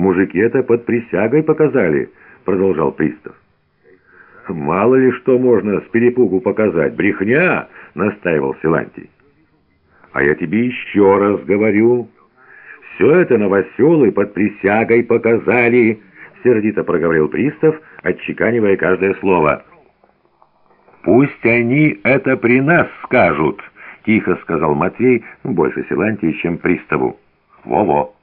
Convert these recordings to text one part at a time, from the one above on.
Мужики это под присягой показали, продолжал пристав. Мало ли что можно с перепугу показать. Брехня, настаивал Силантий. А я тебе еще раз говорю. Все это новоселы под присягой показали, сердито проговорил пристав, отчеканивая каждое слово. «Пусть они это при нас скажут», — тихо сказал Матвей, больше Силантии, чем приставу. «Во-во!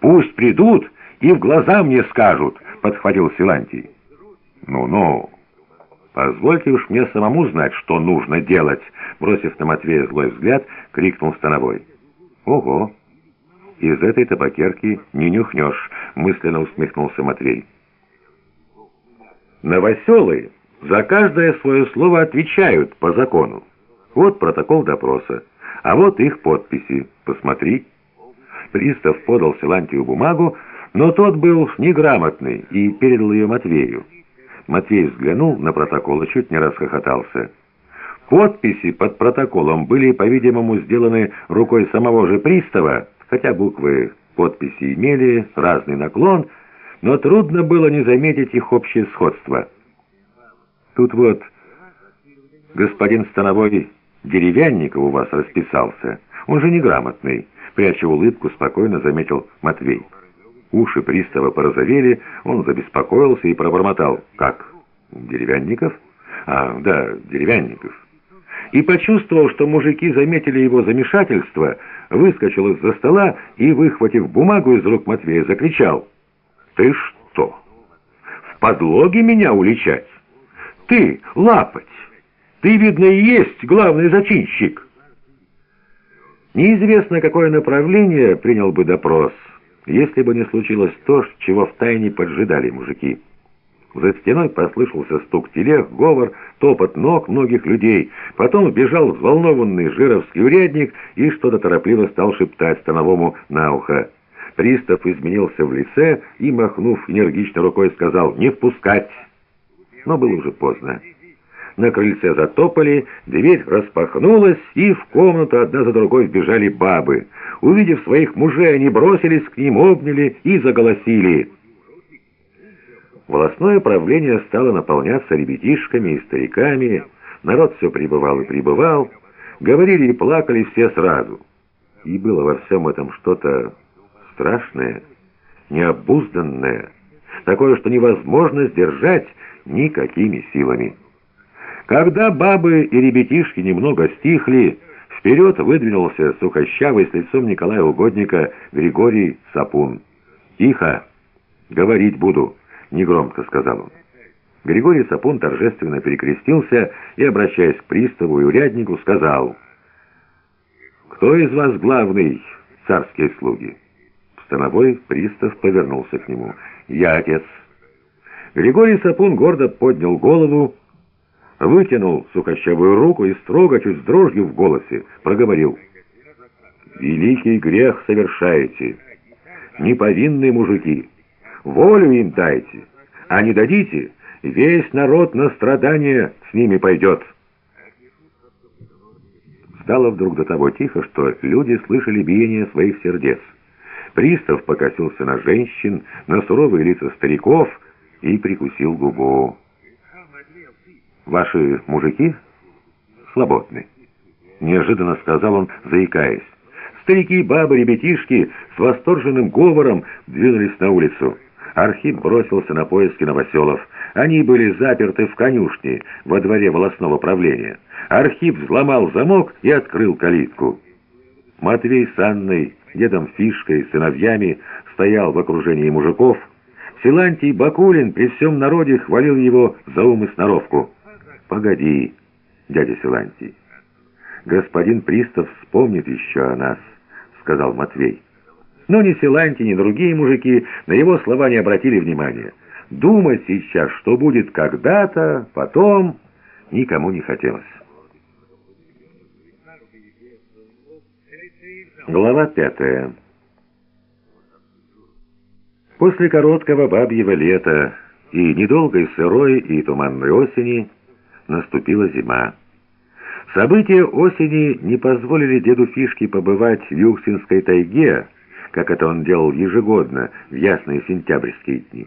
Пусть придут и в глаза мне скажут», — подхватил Силантий. «Ну-ну, позвольте уж мне самому знать, что нужно делать», — бросив на Матвея злой взгляд, крикнул Становой. «Ого! Из этой табакерки не нюхнешь», — мысленно усмехнулся Матвей. «Новоселы за каждое свое слово отвечают по закону. Вот протокол допроса, а вот их подписи. Посмотри». Пристав подал Силантию бумагу, но тот был неграмотный и передал ее Матвею. Матвей взглянул на протокол и чуть не расхохотался. Подписи под протоколом были, по-видимому, сделаны рукой самого же пристава, хотя буквы подписи имели разный наклон, но трудно было не заметить их общее сходство. Тут вот господин Становой Деревянников у вас расписался. Он же неграмотный, пряча улыбку, спокойно заметил Матвей. Уши пристава порозовели, он забеспокоился и пробормотал. «Как? Деревянников?» «А, да, Деревянников». И почувствовал, что мужики заметили его замешательство, выскочил из-за стола и, выхватив бумагу из рук Матвея, закричал. «Ты что, в подлоге меня уличать? Ты, лапать! Ты, видно, и есть главный зачинщик!» Неизвестно, какое направление принял бы допрос, если бы не случилось то, чего втайне поджидали мужики. За стеной послышался стук телег, говор, топот ног многих людей. Потом бежал взволнованный жировский урядник и что-то торопливо стал шептать становому на ухо. Пристав изменился в лице и, махнув энергично рукой, сказал «Не впускать!» Но было уже поздно. На крыльце затопали, дверь распахнулась, и в комнату одна за другой вбежали бабы. Увидев своих мужей, они бросились к ним, обняли и заголосили. Волосное правление стало наполняться ребятишками и стариками, народ все прибывал и прибывал, говорили и плакали все сразу. И было во всем этом что-то страшное, необузданное, такое, что невозможно сдержать никакими силами. Когда бабы и ребятишки немного стихли, вперед выдвинулся сухощавый с лицом Николая Угодника Григорий Сапун. «Тихо! Говорить буду!» — негромко сказал он. Григорий Сапун торжественно перекрестился и, обращаясь к приставу и уряднику, сказал, «Кто из вас главный, царские слуги?» Становой пристав повернулся к нему. «Я отец». Григорий Сапун гордо поднял голову, вытянул сухощавую руку и строго, чуть с дрожью в голосе, проговорил. «Великий грех совершаете, неповинные мужики, волю им дайте, а не дадите, весь народ на страдания с ними пойдет». Стало вдруг до того тихо, что люди слышали биение своих сердец. Пристав покосился на женщин, на суровые лица стариков и прикусил губу. «Ваши мужики свободны», — неожиданно сказал он, заикаясь. Старики, бабы, ребятишки с восторженным говором двинулись на улицу. Архип бросился на поиски новоселов. Они были заперты в конюшне во дворе волосного правления. Архип взломал замок и открыл калитку. Матвей с Анной, дедом Фишкой, сыновьями стоял в окружении мужиков. Силантий Бакулин при всем народе хвалил его за ум и сноровку. «Погоди, дядя Силантий, господин Пристав вспомнит еще о нас», — сказал Матвей. Но ни Силантий, ни другие мужики на его слова не обратили внимания. Думать сейчас, что будет когда-то, потом, никому не хотелось. Глава пятая. После короткого бабьего лета и недолгой сырой и туманной осени наступила зима. События осени не позволили деду Фишке побывать в Юхсинской тайге, как это он делал ежегодно в ясные сентябрьские дни.